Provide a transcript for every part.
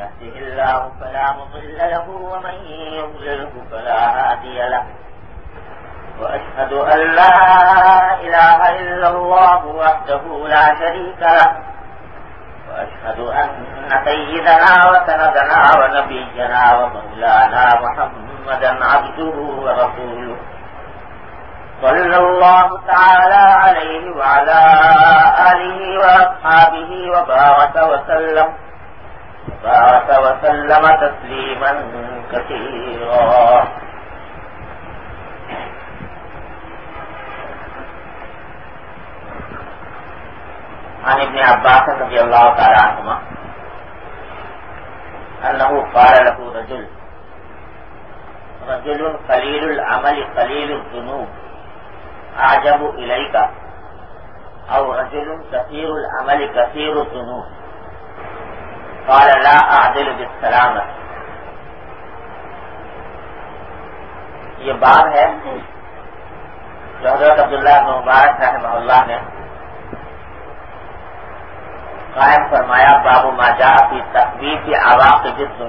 يهده الله فلا مضل له، ومن يضلله فلا هادي له. وأشهد أن لا إله إلا الله وحده لا شريك له. وأشهد أن سيدنا وسندنا ونبينا ومولانا محمدا عبده ورسوله. صلى الله تعالى عليه وعلى آله وأصحابه وبارك وسلم. بارك وسلم تسليما كثيرا عن ابن عباس رضي الله تعالى عنهما أنه قال له رجل رجل قليل العمل قليل الذنوب أعجب إليك أو رجل كثير العمل كثير الذنوب۔ قال لا أعدل بالسلامة. یہ بات ہے جو حضرت عبداللہ مبارک رحمہ اللہ نے قائم فرمایا بابو ماجا کی تصویر کے عوام کے جس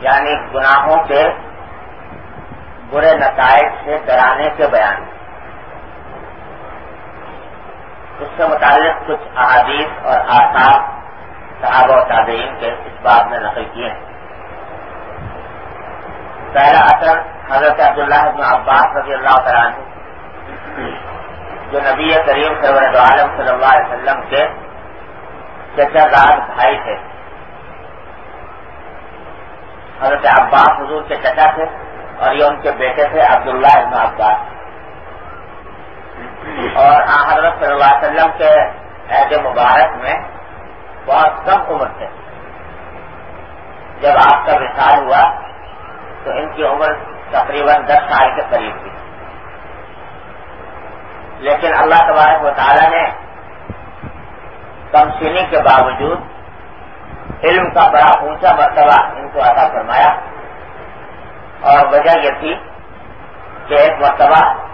یعنی گناہوں کے برے نتائج سے ڈرانے کے بیان. اس سے متعلق کچھ احادیث اور آثار صحابہ و تابعین کے اس بات میں نقل کیے ہیں۔ پہلا اثر حضرت عبداللہ بن عباس رضی اللہ تعالیٰ عنہ، جو نبی کریم سرورت عالم صلی اللہ علیہ وسلم کے چچا دار بھائی تھے۔ حضرت عباس حضور کے چچا تھے اور یہ ان کے بیٹے تھے عبداللہ ابن عباس۔ اور حضرت صلی اللہ علیہ وسلم کے عہد مبارک میں بہت کم عمر تھے۔ جب آپ کا وشال ہوا، تو ان کی عمر تقریباً دس سال کے قریب تھی۔ لیکن اللہ تبارک و تعالیٰ نے کم کے باوجود علم کا بڑا اونچا مرتبہ ان کو عطا فرمایا۔ اور وجہ یہ تھی کہ ایک مرتبہ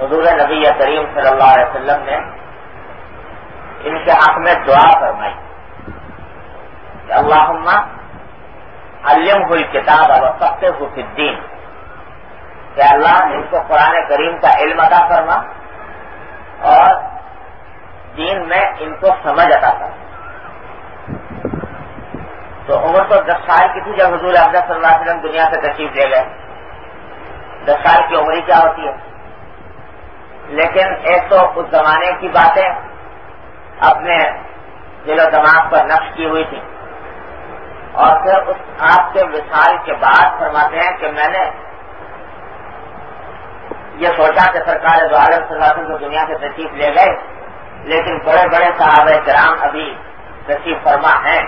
حضور نبی کریم صلی اللہ علیہ وسلم نے ان کے حق میں دعا فرمائی کہ اللہ علم ہوئی کتاب اور سب سے الدین۔ کہ اللہ ان کو قرآن کریم کا علم ادا فرما اور دین میں ان کو سمجھ ادا کرنا تو عمر تو دس سال کی تھی جب حضور افضل صلی اللہ علیہ وسلم دنیا سے تشریف لے گئے۔ دس سال کی عمری کیا ہوتی ہے؟ لیکن ایک تو اس زمانے کی باتیں اپنے دل و دماغ پر نقش کی ہوئی تھی اور پھر اس آپ کے وشال کے بعد فرماتے ہیں کہ میں نے یہ سوچا کہ سرکار دو عالم صلی اللہ علیہ وسلم کو دنیا سے تشریف لے گئے، لیکن بڑے بڑے صحابہ کرام ابھی تشریف فرما ہیں۔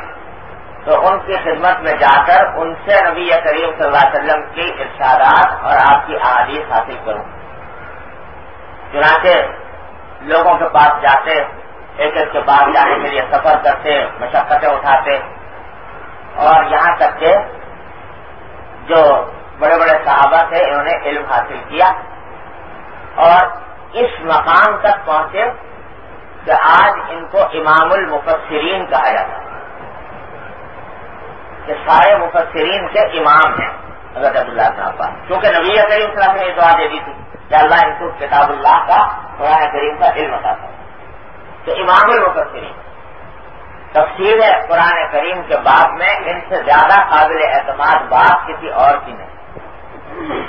تو ان کی خدمت میں جا کر ان سے نبی کریم صلی اللہ علیہ وسلم کی ارشادات اور آپ کی احادیث حاصل کروں۔ چنانچہ لوگوں کے پاس جاتے، ایک ایک کے پاس جانے کے لیے سفر کرتے، مشقتیں اٹھاتے۔ اور یہاں تک کہ جو بڑے بڑے صحابہ تھے، انہوں نے علم حاصل کیا۔ اور اس مقام تک پہنچے کہ آج ان کو امام المفسرین کہا جاتا ہے۔ کہ سارے مفسرین کے امام ہیں، حضرت عبداللہ صاحب کیونکہ نبی کریم صلی اللہ نے یہ دعا دے دی تھی۔ کہ اللہ ان کو کتاب اللہ کا قرآن کریم کا علم تھا تو امام المفسرین تفصیل ہے قرآن کریم کے بعد میں ان سے زیادہ قابل اعتماد بات کسی اور کی نہیں۔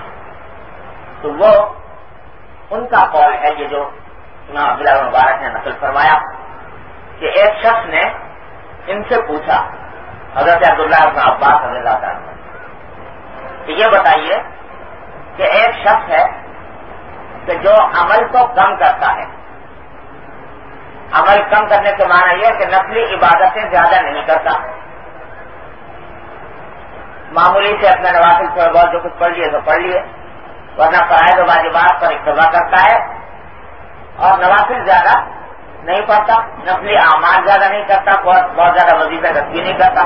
تو وہ ان کا قول ہے یہ جو امام عبداللہ مبارک نے نقل فرمایا کہ ایک شخص نے ان سے پوچھا، حضرت عبداللہ ابن عباس رضی اللہ تعالیٰ تو یہ بتائیے کہ ایک شخص ہے کہ جو عمل کو کم کرتا ہے۔ عمل کم کرنے کے معنی یہ کہ نسلی عبادتیں زیادہ نہیں کرتا۔ معمولی سے اپنے نوافل تھوڑے بہت جو کچھ پڑھ لیے تو پڑھ لیے۔ ورنہ فرائض و واجبات پر اقتبا کرتا ہے۔ اور نوافل زیادہ نہیں پڑھتا نسلی اعمال زیادہ نہیں کرتا، بہت بہت زیادہ وزیفہ رسی نہیں کرتا۔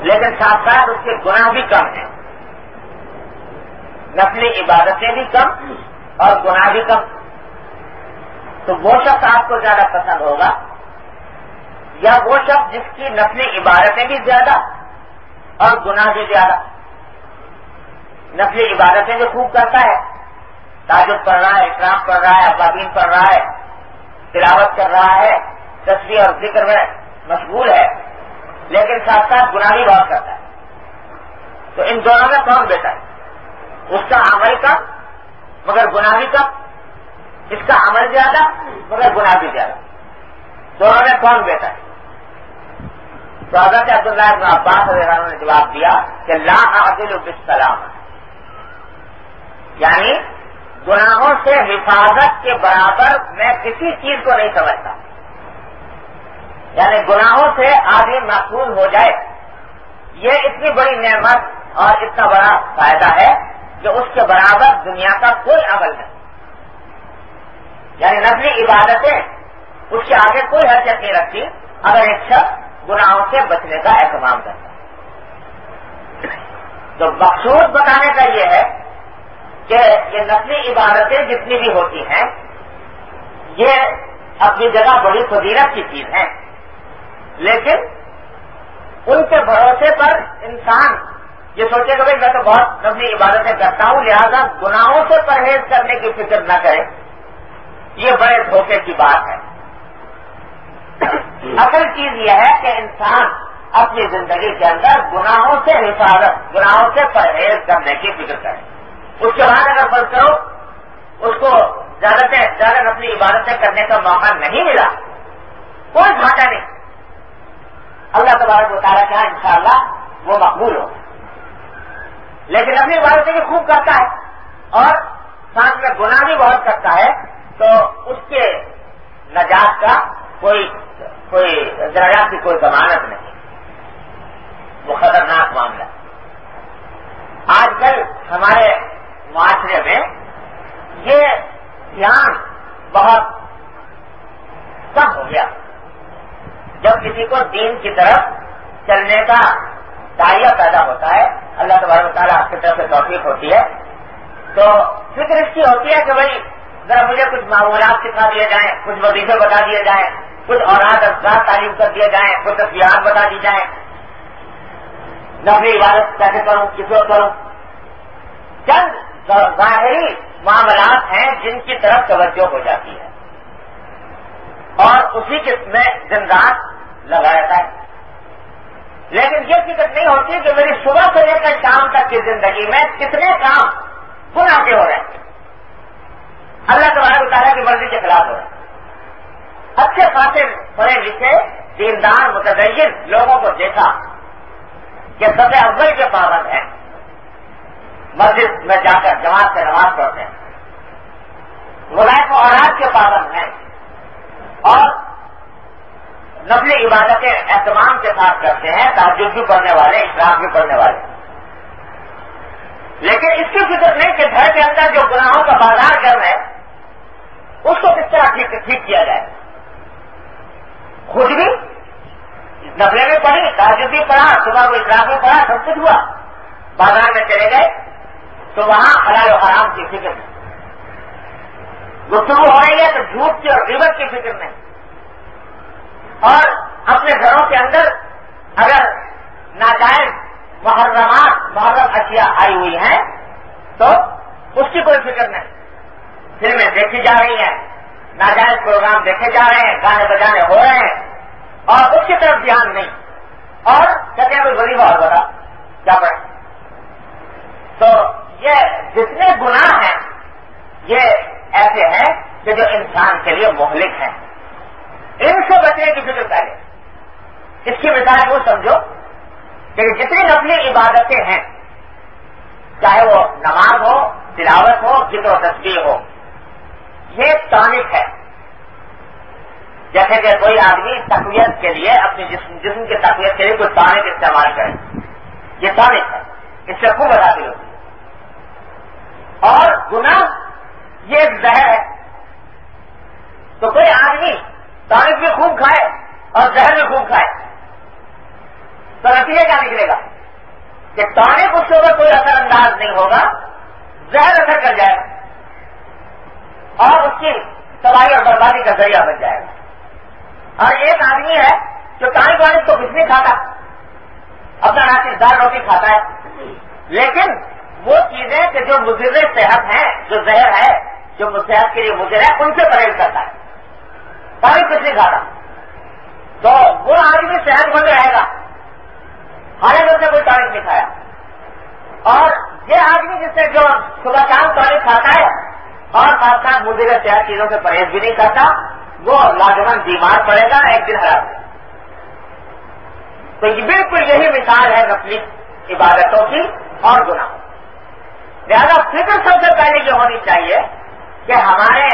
لیکن ساتھ ساتھ اس کے گناہ بھی کم ہیں۔ نسلی عبادتیں بھی کم اور گناہ بھی کم تو وہ شخص آپ کو زیادہ پسند ہوگا یا وہ شخص جس کی نسلی عبادتیں بھی زیادہ اور گناہ بھی زیادہ۔ نسلی عبادتیں جو خوب کرتا ہے تاجد پڑھ رہا ہے اکرام پڑھ رہا ہے ابابین پڑھ رہا ہے، تلاوت کر رہا ہے تصویر اور ذکر میں مشغول ہے، لیکن ساتھ ساتھ گناہ بھی بہت کرتا ہے۔ تو ان دونوں میں کون بیٹا ہے؟ اس کا عمل کم مگر گناہ بھی کم، اس کا عمل زیادہ، مگر گناہ بھی زیادہ۔ دونوں میں کون بیٹا ہے؟ تو حضرت عبداللہ ابن عباس عنہ نے جواب دیا کہ لا عدل بالسلام۔ یعنی گناہوں سے حفاظت کے برابر میں کسی چیز کو نہیں سمجھتا۔ یعنی گناہوں سے آدمی محفوظ ہو جائے۔ یہ اتنی بڑی نعمت اور اتنا بڑا فائدہ ہے کہ اس کے برابر دنیا کا کوئی عمل نہیں۔ یعنی نسلی عبادتیں، اس کے آگے کوئی حرکت نہیں رکھتی، اگر ایک شخص گناہوں سے بچنے کا اہتمام کرتا تو مقصود بتانے کا یہ ہے کہ یہ نسلی عبادتیں جتنی بھی ہوتی ہیں، یہ اپنی جگہ بڑی فضیرت کی چیز ہیں۔ لیکن ان کے بھروسے پر انسان یہ سوچے کہ بھائی میں تو بہت نسلی عبادتیں کرتا ہوں، لہذا گناہوں سے پرہیز کرنے کی فکر نہ کرے یہ بڑے دھوکے کی بات ہے۔ اصل چیز یہ ہے کہ انسان اپنی زندگی کے اندر گناہوں سے حفاظت، گناہوں سے پرہیز کرنے کی فکر کرے۔ اس کے بعد اگر فرض کرو، اس کو زیادہ سے زیادہ اپنی عبادتیں کرنے کا موقع نہیں ملا، کوئی گھاٹا نہیں۔ اللہ تبارک بتا رہا ان شاء اللہ وہ مقبول ہو۔ لیکن اپنی عبادتیں بھی خوب کرتا ہے اور ساتھ میں گناہ بھی بہت کرتا ہے، تو اس کے نجات کا کوئی کوئی درجات کی کوئی ضمانت نہیں۔ وہ خطرناک معاملہ۔ آج کل ہمارے معاشرے میں یہ دھیان بہت کم ہو گیا۔ جب کسی کو دین کی طرف چلنے کا دائیا پیدا ہوتا ہے، اللہ تبارک تعالیٰ آپ کی طرف سے توفیق ہوتی ہے۔ تو فکر اس کی ہوتی ہے کہ بھائی، ذرا مجھے کچھ معمولات سکھا دیے جائیں، کچھ وظیفے بتا دیے جائیں، کچھ اوراد افزاد تعلیم کر دیے جائیں، کچھ تصویرات بتا دی جائیں۔ نفلی عبادت کیسے کروں کس وقت کروں۔ چند ظاہری معاملات ہیں جن کی طرف توجہ ہو جاتی ہے۔ اور اسی کے میں دن رات لگا رہتا ہے لیکن یہ فکر نہیں ہوتی کہ میری صبح سے لے کر شام تک کی زندگی میں کتنے کام گنا کے ہو رہے ہیں۔ اللہ تبارک تعالیٰ کی مرضی کے خلاف ہو رہے ہیں۔ اچھے خاصے پڑھے لکھے، دیندار، متدین لوگوں کو دیکھا کہ سب اول کے پابند ہیں۔ مسجد میں جا کر جماعت سے نماز پڑھتے ہیں۔ ولائف و اوراد کے پابند ہیں۔ اور نقلی عبادتیں اہتمام کے ساتھ کرتے ہیں تعجب بھی پڑھنے والے اشراف بھی پڑھنے والے۔ لیکن اس کی فکر نہیں کہ گھر کے اندر جو گناہوں کا بازار کر رہے اس کو کس طرح ٹھیک کیا جائے؟ خود بھی نفلے میں پڑھی تاجر بھی پڑھا، صبح کو اطلاع میں پڑھا، سب کچھ ہوا۔ بازار میں چلے گئے، تو وہاں حلال و حرام کی فکر۔ نہیں گفتگو ہو رہی ہے تو جھوٹ کی اور ریبت کی فکر نہیں۔ اور اپنے گھروں کے اندر اگر ناجائز محرمات، محرم اشیاء آئی ہوئی ہیں، تو اس کی کوئی فکر نہیں۔ فلمیں دیکھی جا رہی ہیں، ناجائز پروگرام دیکھے جا رہے ہیں، گانے بجانے ہو رہے ہیں، اور اس کی طرف دھیان نہیں۔ اور کہتے ہیں کوئی غریب اور بڑا کیا پڑے تو یہ جتنے گناہ ہیں، یہ ایسے ہیں کہ جو انسان کے لیے مہلک ہیں۔ ان سے بچنے کی فکر پہلے اس کی مثال وہ سمجھو کہ جتنی نقلی عبادتیں ہیں، چاہے وہ نماز ہو، تلاوت ہو، ذکر و تصویر ہو، یہ ٹانک ہے۔ جیسے کہ کوئی آدمی تقویت کے لیے اپنی جسم جسم کی تقویت کے لیے کوئی ٹانک استعمال کرے۔ یہ ٹانک ہے۔ اس سے خوب ہوتی ہے۔ اور گنا یہ ایک زہر ہے۔ تو کوئی آدمی ٹانک بھی خوب کھائے اور زہر بھی خوب کھائے۔ تو نتیجہ کیا نکلے گا؟ کہ ٹانک اس کے اوپر کوئی اثر انداز نہیں ہوگا، زہر اثر کر جائے گا۔ اور اس کی تباہی اور بربادی کا ذریعہ بن جائے گا۔ اور ایک آدمی ہے تو ٹانک وانک تو کچھ نہیں کھاتا، اپنا ناچ دار روٹی کھاتا ہے۔ لیکن وہ چیزیں کہ جو مضر صحت ہیں، جو زہر ہے، جو صحت کے لیے مضر ہے، ان سے پرہیز کرتا ہے۔ پانی کچھ نہیں کھاتا تو وہ آدمی صحت مند رہے گا۔ ہمارے گھر سے کوئی ٹانک نہیں کھایا اور یہ آدمی جس سے جو صبح شام ٹانک کھاتا ہے اور ساتھ ساتھ مضر صحت چیزوں سے پرہیز بھی نہیں کرتا، وہ لاجمن بیمار پڑے گا، ایک دن ہرا تو یہ بالکل یہی مثال ہے نقلی عبادتوں کی اور گناہوں لہذا فکر سب سے پہلے یہ ہونی چاہیے کہ ہمارے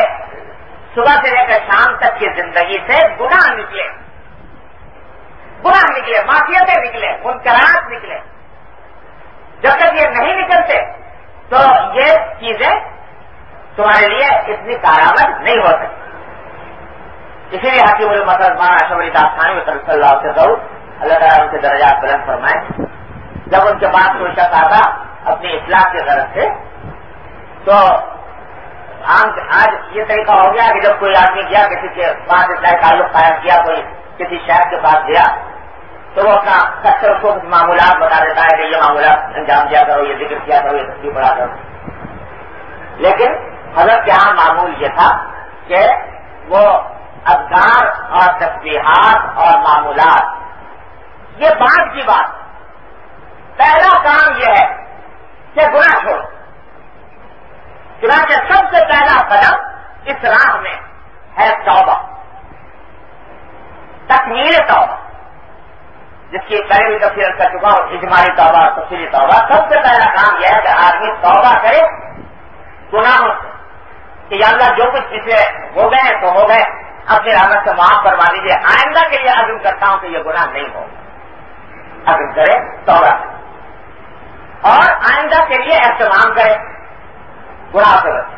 صبح سے لے کر شام تک کی زندگی سے گناہ نکلے۔ گناہ نکلے معافیتیں نکلے، منکرات نکلے۔ جب تک یہ نہیں نکلتے، تو یہ چیزیں تمہارے لیے اتنی کارآمد نہیں ہو سکتی۔ اسی لیے حکیم المسد مانا شبری داستانی صلی اللہ سے کہوں اللہ تعالیٰ ان کے درجات بلند فرمائے۔ جب ان کے پاس کوئی شخص آتا اپنی اصلاح کی غرض سے، تو آج یہ طریقہ ہو گیا کہ جب کوئی آدمی گیا، کسی کے پاس اصلاح تعلق قائم کیا، کوئی کسی شہر کے پاس گیا، تو وہ اپنا سچر کو معمولات بتا دیتا ہے کہ یہ معمولات انجام دیا کرو، یہ ذکر کیا کرو، یہ تصویر پڑھا کرو۔ لیکن حضرت کے یہاں معمول یہ تھا کہ وہ افغان اور تصویرات اور معمولات۔ یہ بات کی بات۔ پہلا کام یہ ہے کہ گناہ چھوڑو۔ چنانچہ سب سے پہلا قدم اس راہ میں ہے توبہ۔ تکمیل توبہ، جس کی پہلے بھی تفصیل کر چکا ہوں، اجمالی توبہ، تفصیلی توبہ۔ سب سے پہلا کام یہ ہے کہ آدمی توبہ کرے گناہوں سے، کہ یا اللہ جو کچھ اسے ہو گئے تو ہو گئے۔ اپنی رحمت سے معاف کروا دیجیے آئندہ کے لیے عزم کرتا ہوں کہ یہ گناہ نہیں ہو۔ عزم کرے، توبہ اور آئندہ کے لیے اہتمام کرے۔ گناہ سے بچے۔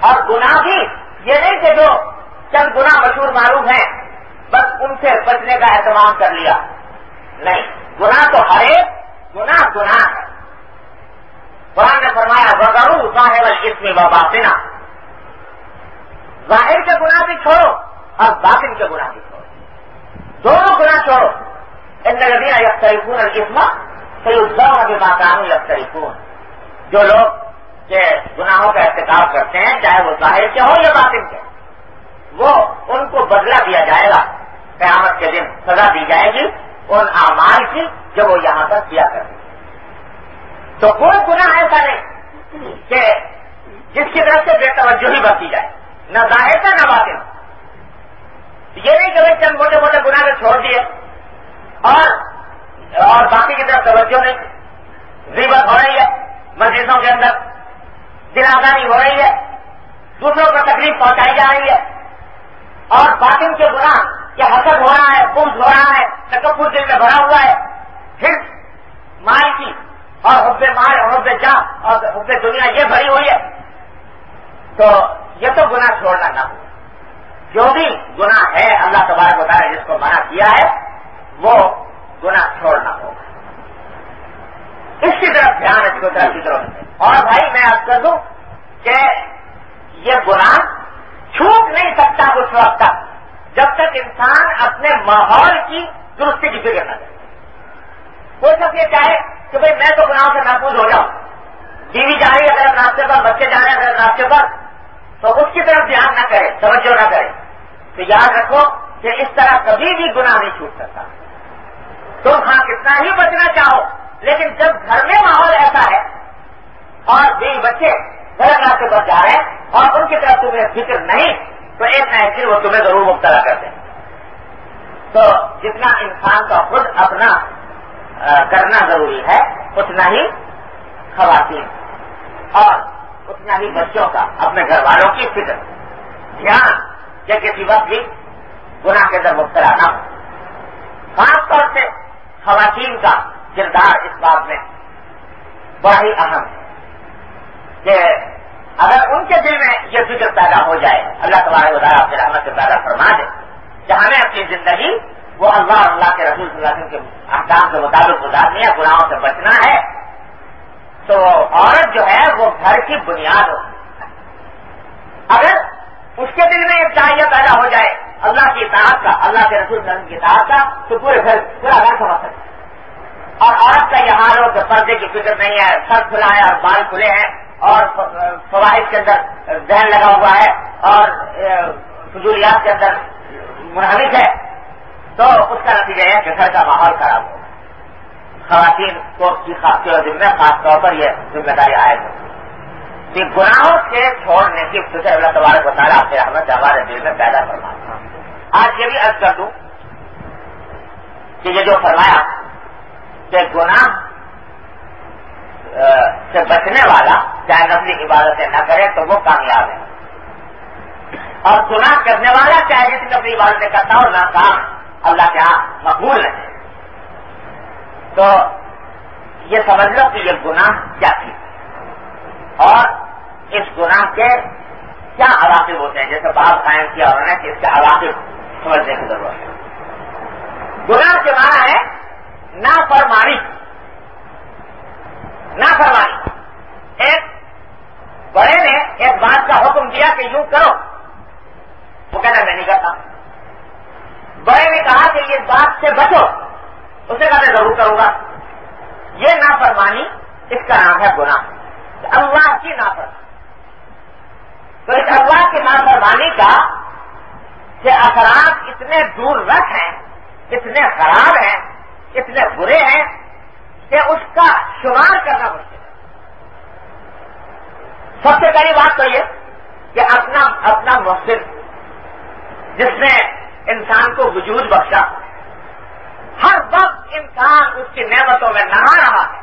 اور گناہ بھی یہ نہیں کہ جو چند گنا مشہور معلوم ہیں، بس ان سے بچنے کا اہتمام کر لیا۔ نہیں، گناہ تو ہر ایک، گناہ گناہ ہے۔ قرآن نے فرمایا وغیرہ ظاہر اس میں باطنا ظاہر کے گناہ بھی چھوڑو اور باطن کے گناہ بھی چھوڑو۔ دونوں گناہ چھوڑو۔ ان ندیاں یک طریقوں اور قسمت ابھی ماکان جو لوگ کہ گناہوں کا احتکاب کرتے ہیں، چاہے وہ ظاہر کے ہو یا باطن کے۔ وہ ان کو بدلہ دیا جائے گا۔ قیامت کے دن سزا دی جائے گی ان اعمال کی جو وہ یہاں پر کیا کرتے تو کوئی گناہ ایسا نہیں کہ جس کی طرف سے بے توجہ ہی برتی جائے۔ نہ ظاہر کا، نہ باطن۔ یہ نہیں کہ چند موٹے موٹے گناہ نے چھوڑ دیے۔ اور اور باقی کی طرف توجہ نہیں۔ ریبت ہو رہی ہے۔ مسجدوں کے اندر دلاداری ہو رہی ہے، دوسروں کو تکلیف پہنچائی جا رہی ہے۔ اور باطن کے گناہ کیا حسد ہو رہا ہے پمس ہو رہا ہے، تکبر دل میں بھرا ہوا ہے پھر مال کی، اور حب مال اور حب جا، اور حب دنیا یہ بھری ہوئی ہے۔ تو یہ تو گناہ چھوڑنا نہ ہو۔ جو بھی گناہ ہے، اللہ تبارک بتا رہے جس کو منع کیا ہے، وہ گنا چھوڑنا ہوگا۔ اس کی طرف دھیان اس کو طرف کی طرف اور بھائی میں آپ کر دوں کہ یہ گناہ چھوٹ نہیں سکتا اس وقت تک، جب تک انسان اپنے ماحول کی درستی کی فکر نہ کرے۔ کوئی سب یہ چاہے کہ بھائی میں تو گناہوں سے محفوظ ہو جاؤں۔ بیوی جا رہی ہے اگر راستے پر، بچے جا رہے ہیں اگر راستے پر، تو اس کی طرف دھیان نہ کرے، توجہ نہ کرے۔ تو یاد رکھو کہ اس طرح کبھی بھی گناہ نہیں چھوٹ سکتا۔ تم ہاں کتنا ہی بچنا چاہو لیکن جب گھر میں ماحول ایسا ہے اور بیوی بچے غلط راستے پر جا رہے ہیں اور ان کی طرف تمہیں فکر نہیں، تو ایک نہ ایک وہ تمہیں ضرور مبتلا کر دیں۔ تو جتنا انسان کا خود اپنا کرنا ضروری ہے، اتنا ہی خواتین اور اتنا ہی بچوں کا، اپنے گھر والوں کی فکر، دھیان یا کسی وقت بھی گناہ کے اندر مبتلا نہ ہو خاص طور سے خواتین کا کردار اس بات میں بڑا ہی اہم ہے کہ اگر ان کے دل میں یہ فکر پیدا ہو جائے، اللہ تبارک بتایا آپ کے سے پیدا فرما دے، کہ ہمیں اپنی زندگی وہ اللہ اللہ کے رسول صلی اللہ علیہ وسلم کے احکام کے مطابق گزارنی ہے، گناہوں سے بچنا ہے، تو عورت جو ہے وہ گھر کی بنیاد ہوتی ہے۔ اگر اس کے دل میں ایک چاہیے پیدا ہو جائے، اللہ کی اطاعت کا، اللہ کے رسول کی اطاعت کا، تو پورے گھر، پورا گھر سمجھ سکتے اور عورت کا یہ حال ہو کہ پردے کی فکر نہیں ہے، سر کھلا ہے اور بال کھلے ہیں اور فوائد کے اندر ذہن لگا ہوا ہے اور فضولیات کے اندر منہمک ہے۔ تو اس کا نتیجہ ہے کہ گھر کا ماحول خراب ہو۔ خواتین کو ذمہ، خاص طور پر یہ ذمہ داری عائد ہو کہ گناہوں سے چھوڑنے کی فکر اللہ تبارک و تعالیٰ سے احمد ہمارے دل میں پیدا کرنا آج یہ بھی عرض کر دوں کہ یہ جو فرمایا کہ گناہ سے بچنے والا چاہے نفلی عبادتیں نہ کرے تو وہ کامیاب ہے۔ اور گناہ کرنے والا چاہے جس نفلی عبادتیں کرتا ہو نہ کام اللہ کے ہاں مقبول ہے تو یہ سمجھ لو کہ یہ گناہ کیا تھی۔ اور اس گناہ کے کیا عواقب ہوتے ہیں؟ جیسے بات قائم کیا انہوں نے کہ اس کے عواقب سمجھنے کی ضرورت ہے۔ گناہ کے معنی ہے نا فرمانی فرمانی ایک بڑے نے ایک بات کا حکم دیا کہ یوں کرو. وہ کہتا میں نہیں کرتا. بڑے نے کہا کہ یہ بات سے بچو. اسے کہا، میں ضرور کروں گا. یہ نافرمانی اس کا نام ہے گناہ. اللہ کی نافرمانی. تو اس اللہ کی نافرمانی کا کہ اثرات اتنے دور رکھ ہیں، اتنے خراب ہیں اتنے برے ہیں کہ اس کا شمار کرنا مشکل ہے۔ سب سے پہلی بات تو یہ کہ اپنا اپنا مسجد جس نے انسان کو وجود بخشا، ہر وقت انسان اس کی نعمتوں میں نہا رہا ہے۔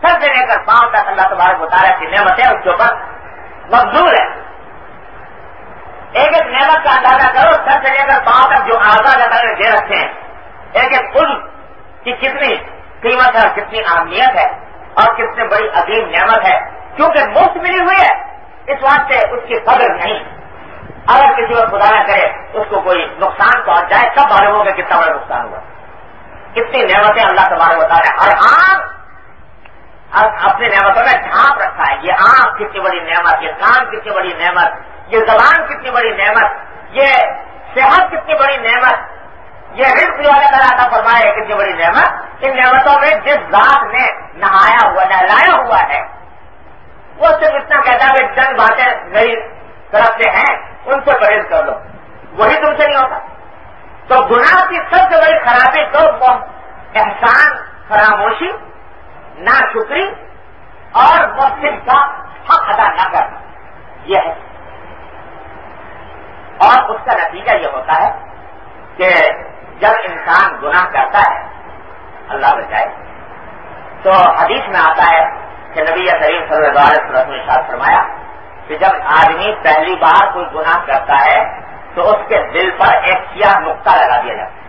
سر سے لے کر پاؤں تک اللہ تبارک بتا رہا ہے کہ نعمتیں اس کے اوپر مقدور ہے ایک ایک نعمت کا اندازہ کرو سر سے لے کر پاؤں تک جو آزاد اللہ نے دے رکھے ہیں، ایک ایک پل کی کتنی قیمت ہے اور کتنی اہمیت ہے اور کتنی بڑی عظیم نعمت ہے۔ کیونکہ مفت ملی ہوئی ہے، اس واسطے اس کی قدر نہیں۔ اگر کسی کو خدا نہ کرے، اس کو کوئی نقصان پہنچ جائے تب معلوم ہوگا کتنا بڑا نقصان ہوا۔ کتنی نعمتیں اللہ تبارک بتا رہے ہر آنکھ اپنی نعمتوں میں ڈھانپ رکھا ہے۔ یہ آنکھ کتنی بڑی نعمت، یہ کان کتنی بڑی نعمت، یہ زبان کتنی بڑی نعمت، یہ صحت کتنی بڑی نعمت یہ رزق جو اللہ تعالیٰ عطا فرمائے کتنی بڑی نعمت، ان نعمتوں میں جس ذات نے نہایا ہوا، نہلایا ہوا ہے، وہ صرف اتنا کہتا ہے کہ چند باتیں میری طرف سے ہیں، ان سے پرہیز کر لو۔ وہی تم سے نہیں ہوتا۔ تو گناہ کی سب سے بڑی خرابی تو احسان، فراموشی نہ شکری اور مسجد کا حق ادا نہ کرنا۔ یہ ہے۔ اور اس کا نتیجہ یہ ہوتا ہے کہ جب انسان گناہ کرتا ہے، اللہ بچائے۔ تو حدیث میں آتا ہے کہ نبی کریم صلی اللہ علیہ وسلم نے شاد فرمایا کہ جب آدمی پہلی بار کوئی گناہ کرتا ہے، تو اس کے دل پر ایک سیاہ نقطہ لگا دیا جاتا ہے۔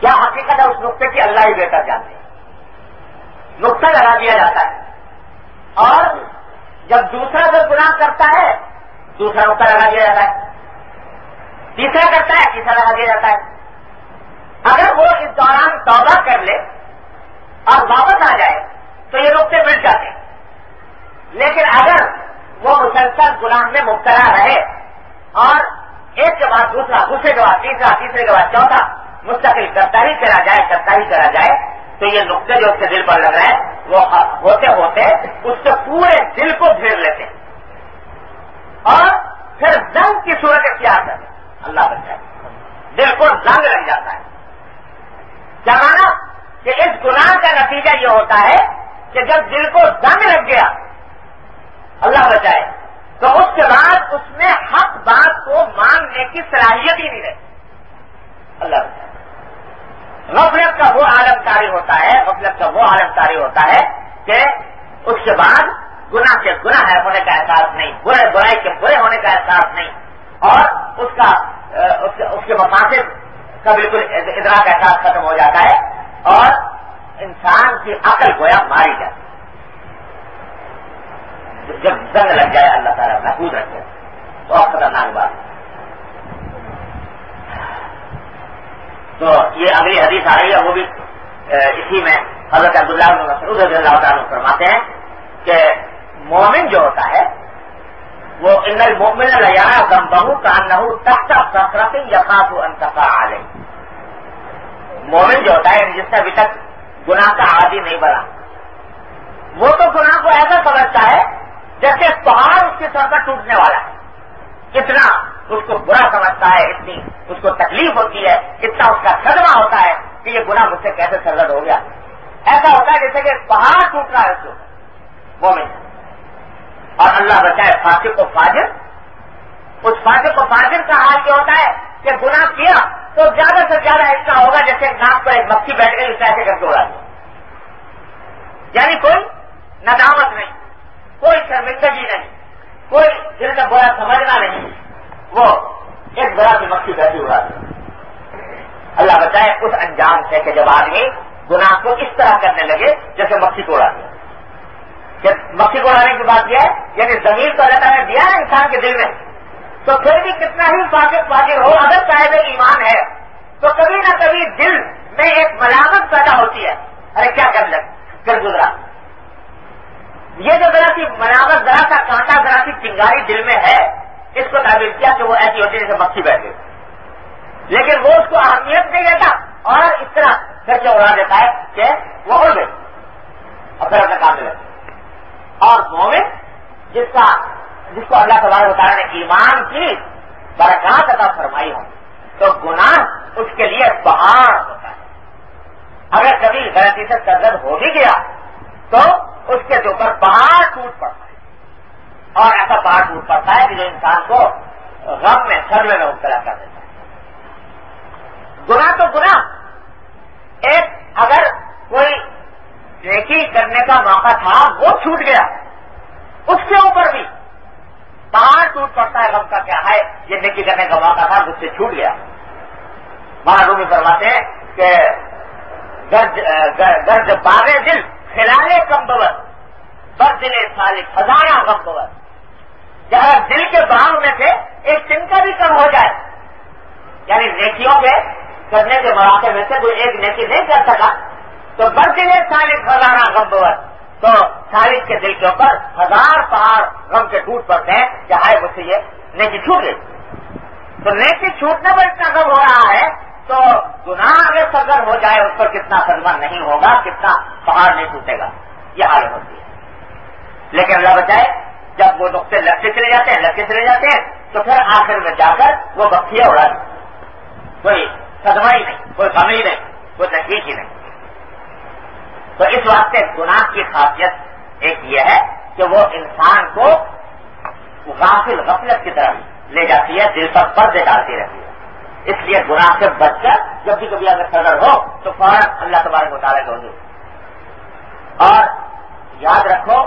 کیا حقیقت ہے، اس نقطے کی اللہ ہی بہتر جانتے ہیں۔ نقطہ لگا دیا جاتا ہے۔ اور جب دوسرا جو گناہ کرتا ہے، دوسرا نقطہ لگا دیا جاتا ہے۔ تیسرا کرتا ہے، تیسرا لگا دیا جاتا ہے۔ اگر وہ اس دوران توبہ کر لے اور واپس آ جائے، تو یہ نقطے مل جاتے ہیں۔ لیکن اگر وہ مسلسل گناہ میں مبتلا رہے اور ایک کے بعد دوسرا، دوسرے کے بعد تیسرا، تیسرے کے بعد چوتھا، مستقل کرتا ہی کرا جائے، کرتا ہی کرا جائے، تو یہ نقطے جو اس کے دل پر لگ رہے ہیں، وہ ہوتے ہوتے اس کے پورے دل کو گھیر لیتے ہیں۔ اور پھر جنگ کی صورت اختیار کرتے اللہ بچائے دل کو زنگ لگ جاتا ہے۔ کیا مانا؟ کہ اس گناہ کا نتیجہ یہ ہوتا ہے کہ جب دل کو زنگ لگ گیا، اللہ بچائے تو اس کے بعد اس میں حق بات کو ماننے کی صلاحیت ہی نہیں رہتی۔ اللہ بچائے غفلت کا وہ عالم کاری ہوتا ہے، غفلت کا وہ عالم کاری ہوتا ہے کہ اس کے بعد گناہ کے گناہ ہے، ہونے کا احساس نہیں، برے، برائی کے برے ہونے کا احساس نہیں۔ اور اس کا اس کے مقاصد کا بالکل ادراک احساس ختم ہو جاتا ہے اور انسان کی عقل گویا ماری جاتی جب زنگ لگ جائے اللہ تعالیٰ، محفوظ رکھے۔ بہت خطرناک بات۔ تو یہ اگلی حدیث آ رہی ہے، وہ بھی اسی میں حضرت عبداللہ مسعود رضی اللہ تعالیٰ فرماتے ہیں کہ مومن جو ہوتا ہے وہ ان مومن لیا گم بہو کا نہ تخت سفرت یا خاص مومن جو ہوتا ہے یعنی جس سے ابھی تک گناہ کا عادی نہیں بنا۔ وہ تو گناہ کو ایسا سمجھتا ہے جیسے پہاڑ اس کے سر پر ٹوٹنے والا۔ ہے اتنا اس کو برا سمجھتا ہے، اتنی اس کو تکلیف ہوتی ہے، اتنا اس کا صدمہ ہوتا ہے کہ یہ گناہ مجھ سے کیسے سرگرد ہو گیا۔ ایسا ہوتا ہے جیسے کہ پہاڑ ٹوٹ رہا ہے اس کو مومن۔ اور اللہ بچائے فاصل کو فاجر. اس فاصل کو فاجر کا حال یہ ہوتا ہے کہ گناہ کیا تو زیادہ سے زیادہ ایسا ہوگا جیسے ناک پر ایک مکھی بیٹھ گئی، اس ایسے کر کے اڑا دیا۔ یعنی کوئی ندامت نہیں، کوئی شرمندگی نہیں، کوئی دل میں برا سمجھنا نہیں، وہ ایک بڑا سی مکھی بیٹھی اڑا دیا۔ اللہ بتائے اس انجام سے کہ جب آدمی گناہ کو اس طرح کرنے لگے جیسے مکھی کو اڑا دیا۔ مکھی کو اڑانے کی بات یہ ہے یعنی زمین تو اللہ تعالیٰ نے دیا ہے انسان کے دل میں۔ تو پھر بھی کتنا ہی فاقف فاقر ہو، اگر صاحب ایمان ہے، تو کبھی نہ کبھی دل میں ایک ملامت پیدا ہوتی ہے۔ ارے، کیا کر لگ کر گزرا۔ یہ جو ذرا سی ملامت، ذرا سا کانٹا، ذرا سی چنگاری دل میں ہے، اس کو تعبیر کیا کہ وہ ایسی ہوتی ہے جیسے مکھی بیٹھ گئی لیکن وہ اس کو اہمیت نہیں دیتا، اور اس طرح گھر سے اڑا دیتا ہے کہ وہ اڑ گئی اور پھر اپنا کام میں اور مومن جس کا جس کو اللہ تبارک تعالیٰ نے ایمان کی برکات عطا فرمائی ہو تو گناہ اس کے لیے پہاڑ ہوتا ہے۔ اگر کبھی غلطی سے سرد ہو بھی گیا، تو اس کے اوپر پہاڑ ٹوٹ پڑتا ہے۔ اور ایسا پہاڑ ٹوٹ پڑتا ہے کہ جو انسان کو غم میں سروے میں مبتلا کر دیتا ہے۔ گناہ تو گناہ۔ ایک اگر کوئی نیکی کرنے کا موقع تھا، وہ چھوٹ گیا۔ اس کے اوپر بھی۔ پہاڑ ٹوٹ پڑتا ہے، غم کا کیا ہے؟ یہ نکی کرنے کا موقع تھا، مجھ سے چھوٹ گیا۔ وہاں رومی فرماتے ہیں کہ گرج باغ دل کھلالے کم بور۔ بر دل سالک ہزارہ غم بور۔ جہاں دل کے باغ میں سے ایک چنکا بھی کم ہو جائے۔ یعنی نیکیوں کے کرنے کے مواقع میں سے کوئی ایک نیکی نہیں کر سکا۔ تو بر دل سالک ہزارہ غم بور۔ تو چالیس کے دل کے اوپر ہزار پہاڑ غم کے ٹوٹ پڑتے ہیں، کہ آئے مجھ سے یہ نیکی چھوٹ گئی۔ تو نیکی چھوٹنے پر اتنا غم ہو رہا ہے، تو گناہ اگر سرگر ہو جائے، اس پر کتنا صدمہ نہیں ہوگا، کتنا پہاڑ نہیں ٹوٹے گا۔ یہ حال ہوتی ہے۔ لیکن اللہ بچائے، جب وہ نقطے لگتے چلے جاتے ہیں لگتے چلے جاتے ہیں، تو پھر آخر میں جا کر وہ بکیاں اڑا دی کوئی صدمہ ہی نہیں، کوئی غم ہی نہیں، کوئی تحقیق ہی نہیں۔ تو اس واسطے گناہ کی خاصیت ایک یہ ہے کہ وہ انسان کو غافل غفلت کی طرف لے جاتی ہے، دل پر پردے ڈالتی رہتی ہے۔ اس لیے گناہ سے بچ کر جب بھی کبھی اگر صدر ہو تو فوراً اللہ تبارک مطالعہ کر دوں اور یاد رکھو،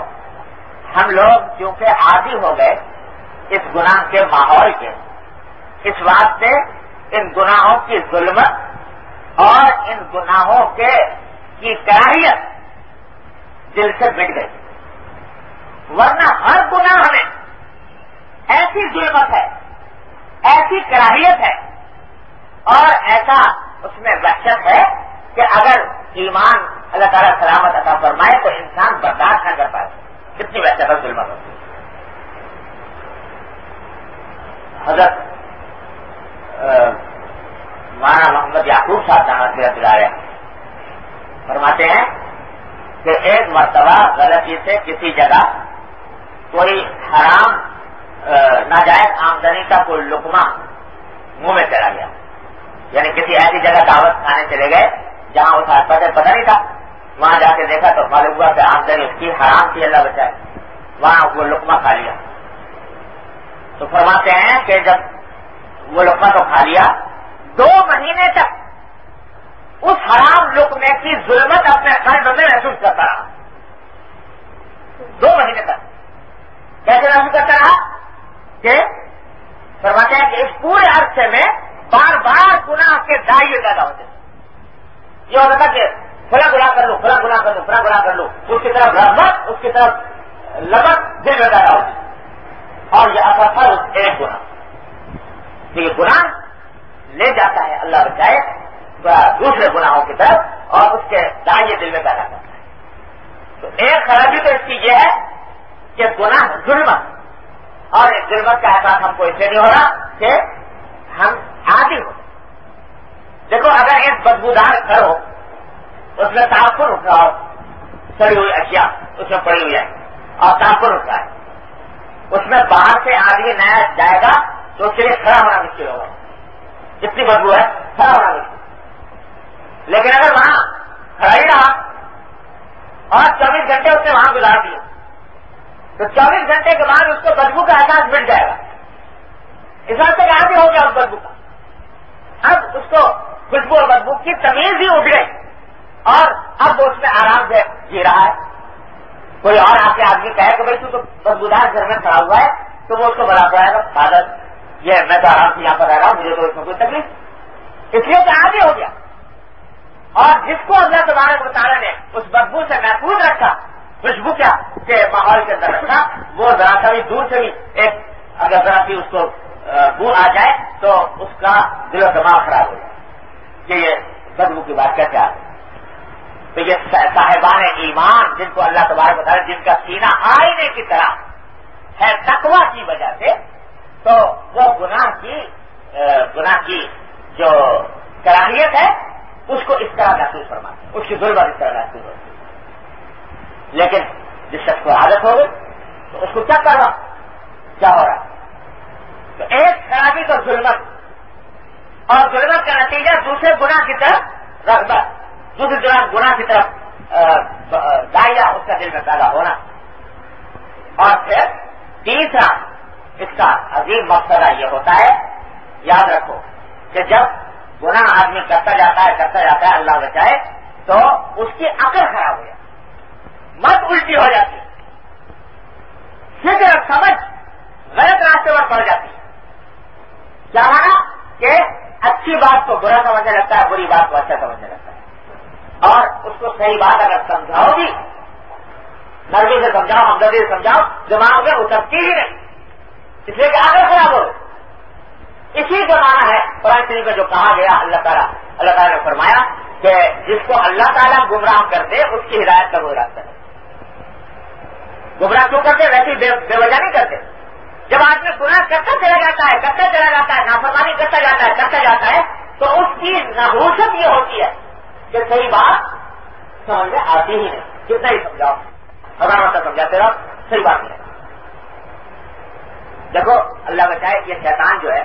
ہم لوگ کیونکہ عادی ہو گئے اس گناہ کے ماحول کے، اس واسطے ان گناہوں کی ظلمت اور ان گناہوں کے کی کراہیت دل سے مٹ گئی۔ ورنہ ہر گناہ ہمیں ایسی ظلمت ہے، ایسی کراہیت ہے اور ایسا اس میں وحشت ہے کہ اگر ایمان اللہ تعالیٰ سلامت عطا فرمائے تو انسان برداشت نہ کر پائے۔ کتنی وحشت ہے ظلمت ہوتی حضرت مانا محمد یعقوب صاحب نامت میرا دلا رہے ہیں۔ فرماتے ہیں کہ ایک مرتبہ غلطی سے کسی جگہ کوئی حرام ناجائز آمدنی کا کوئی لکما منہ میں چلا گیا۔ یعنی کسی ایسی جگہ دعوت کھانے چلے گئے جہاں اس پتہ پتہ نہیں تھا۔ وہاں جا کے دیکھا تو معلوم ہوا کہ آمدنی اس کی حرام تھی، اللہ بچائے۔ وہاں وہ لکما کھا لیا۔ تو فرماتے ہیں کہ جب وہ لکما تو کھا لیا، دو مہینے تک اس حرام لکمے کی ظلمت اپنے قلب میں محسوس کرتا رہا۔ دو مہینے تک۔ کیسے محسوس کرتا رہا؟ کہ فرماتے ہیں کہ اس پورے عرصے میں بار بار گناہ کے دائیں پیدا ہوتے یہ ہوتا تھا کہ فلا گنا کر لو فلا گنا کر لو فلا گنا کر لو۔ اس کی طرف رحمت، اس کی طرف لبک دل میں پیدا ہوتی اور یہ اثر تھا ایک گنا یہ گناہ لے جاتا ہے اللہ بچائے دوسرے گناہوں کی طرف اور اس کے دائیں دل میں پیدا کرتا ہے تو اس ظلمت کا احساس ہم کو اس سے نہیں ہو رہا کہ ہم عادی ہو دیکھو، اگر ایک بدبودار گھر ہو، اس میں تاثر اٹھ رہا ہو سڑی ہوئی اشیاء، اس میں پڑی ہوئی ہے، اور تاثر اٹھ رہا ہے، اس میں باہر سے آدمی نیا جائے گا تو اس کے لیے کھڑا ہونا مشکل ہوگا۔ جتنی بدبو ہے، کھڑا ہونا مشکل۔ لیکن اگر وہاں کھڑا ہی رہا اور چوبیس گھنٹے اس نے وہاں گزار دیے تو چوبیس گھنٹے کے بعد اس کو بدبو کا احساس مل جائے گا۔ اس وقت تک آگے ہو گیا اس بدبو کا اب اس کو خوشبو اور بدبو کی تمیز ہی اٹھ گئی اور اب وہ اس میں آرام سے جی رہا ہے۔ کوئی اور آپ کے آدمی کہے کہ بھائی تو بدبودار گھر میں کھڑا ہوا ہے، تو وہ اس کو بڑا پڑے گا بادل یہ میں تو آرام سے یہاں پر رہ رہا ہوں، مجھے تو اس میں کوئی تکلیف اس لیے کہ آگے ہو گیا۔ اور جس کو اللہ تبارک مطالعہ نے اس بدبو سے محفوظ رکھا خوشبو کیا کہ ماحول کے اندر رکھا وہ ذرا سا بھی دور سے بھی ایک اگر ذرا سی اس کو بو آ جائے تو اس کا دل و دماغ خراب ہو جائے۔ کہ یہ بدبو کی بات کیسے آ تو یہ صاحبان ایمان جن کو اللہ تبارک بتا جن کا سینہ آئینے کی طرح ہے تقوا کی وجہ سے، تو وہ گناہ کی گناہ کی جو کراہیت ہے، اس کو اس طرح محسوس فرماتے اس کی ضرورت اس طرح محسوس ہوتی ہے۔ لیکن جس شخص کو عادت ہو گئی تو اس کو کیا کر رہا کیا ہو رہا تو ایک خرابی تو ظلمت اور ظلمت کا نتیجہ دوسرے گنا کی طرف رغبت، دوسرے دوران گنا کی طرف دائیا اس کا دل میں پیدا ہونا۔ اور پھر تیسرا، اس کا عظیم مقصدہ یہ ہوتا ہے، یاد رکھو کہ جب گناہ آدمی کرتا جاتا ہے، کرتا جاتا ہے، اللہ بچائے تو اس کی عقل خراب ہو جاتی مت الٹی ہو جاتی۔ فکر سمجھ غلط راستے پر پڑ جاتی۔ کیا کہ اچھی بات کو برا سمجھنے لگتا ہے، بری بات کو اچھا سمجھنے لگتا ہے۔ اور اس کو صحیح بات اگر سمجھاؤ بھی، نرمی سے سمجھاؤ، ہمدردی سے سمجھاؤ، دماغ میں اترتی ہی نہیں۔ اس لیے کہ آگے خراب ہو اسی زمانہ ہے قرآن شریف میں جو کہا گیا، اللہ تعالیٰ اللہ تعالیٰ نے فرمایا کہ جس کو اللہ تعالیٰ گمراہ کرتے اس کی ہدایت کا وہ راستہ ہے۔ گمراہ کیوں کرتے ویسے بے وجہ نہیں کرتے۔ جب آدمی گناہ کرتا چلا جاتا ہے، کرتا چلا جاتا ہے، نافرمانی کرتا جاتا ہے، کرتا جاتا ہے، تو اس کی نحوست یہ ہوتی ہے کہ صحیح بات سمجھ میں آتی ہی نہیں۔ کتنا ہی سمجھاؤ۔ ہزار مطلب سمجھاتے رہو، صحیح بات نہیں دیکھو، اللہ بچائے یہ شیطان جو ہے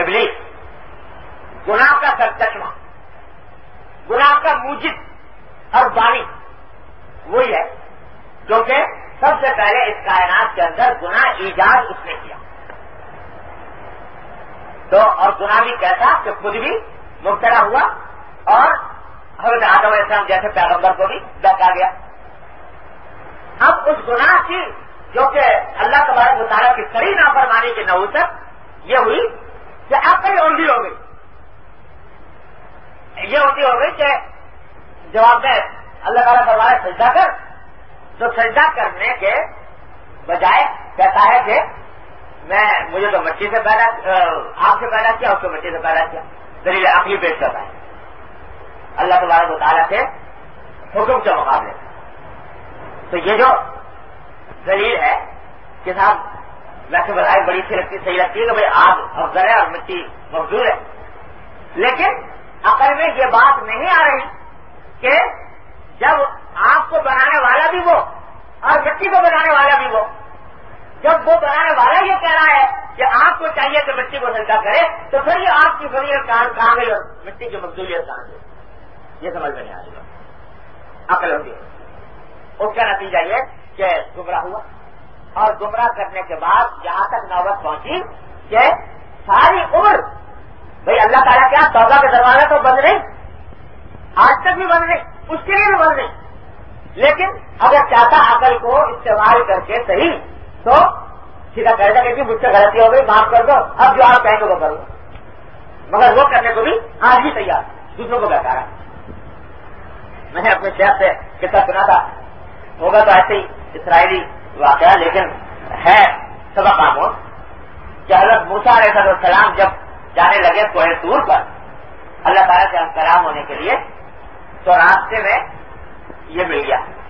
ابلیس گناہ کا سر چشمہ، گناہ کا موجد اور بانی، وہی ہے۔ کیونکہ سب سے پہلے اس کائنات کے اندر گناہ ایجاد اس نے کیا۔ تو اور گناہ بھی کیسا کہ خود بھی مبتلا ہوا اور حضرت آدم علیہ السلام جیسے پیغمبر کو بھی بہتا گیا۔ اب اس گناہ کی جو کہ اللہ تبارک مطالعہ کی سری نافرمانی کی نوسط یہ ہوئی کہ آپ کہیں اونڈی ہو گئی۔ یہ اونڈی ہو گئی کہ جواب میں اللہ تعالیٰ فرمایا، سجدہ کر۔ تو سجدہ کرنے کے بجائے کہتا ہے کہ میں مجھے تو مٹی سے پیدا آپ سے پیدا کیا، اس کو مٹی سے پیدا کیا۔ دلیل عقلی پیش کرتا ہے۔ اللہ تبارک مطالعہ سے حکم کے مقابلے تو یہ جو دلیل ہے کہ صاحب ویسے بتائی بڑی سی لگتی، صحیح لگتی ہے کہ بھائی آگ افضل ہے اور مٹی مزدور ہے۔ لیکن عقل میں یہ بات نہیں آ رہی کہ جب آگ کو بنانے والا بھی وہ اور مٹی کو بنانے والا بھی وہ۔ جب وہ بنانے والا یہ کہہ رہا ہے کہ آپ کو چاہیے کہ مٹی کو سجدہ کرے، تو پھر یہ آپ کی فریت کہاں گئی اور مٹی کی مقدولیت کہاں گئی یہ سمجھ میں نہیں آ رہی عقل ہوتی ہے۔ اس کا نتیجہ یہ کہ گمراہ ہوا۔ اور گمراہ کرنے کے بعد یہاں تک نوبت پہنچی کہ ساری عمر بھائی اللہ تعالیٰ کیا ہاں توبہ کا دروازہ تو بند نہیں، آج تک بھی بند نہیں، اس کے لیے بھی بند نہیں۔ لیکن اگر چاہتا عقل کو استعمال کر کے صحیح، تو سیدھا کہہ کہ جی مجھ سے غلطی ہو گئی، معاف کر دو، اب جو آپ کہیں گے وہ کرو۔ مگر وہ کرنے کو بھی آج ہی تیار، دوسروں کو بتا رہا۔ میں نے اپنے شہر سے کتنا سنا تھا۔ ہوگا تو ایسے ہی اسرائیلی واقعہ، لیکن ہے سبق آموز۔ کہ حضرت موسا علیہ السلام جب جانے لگے کوہ دور پر، اللہ تعالیٰ سے ہم کلام ہونے کے لیے، تو راستے میں یہ مل گیا۔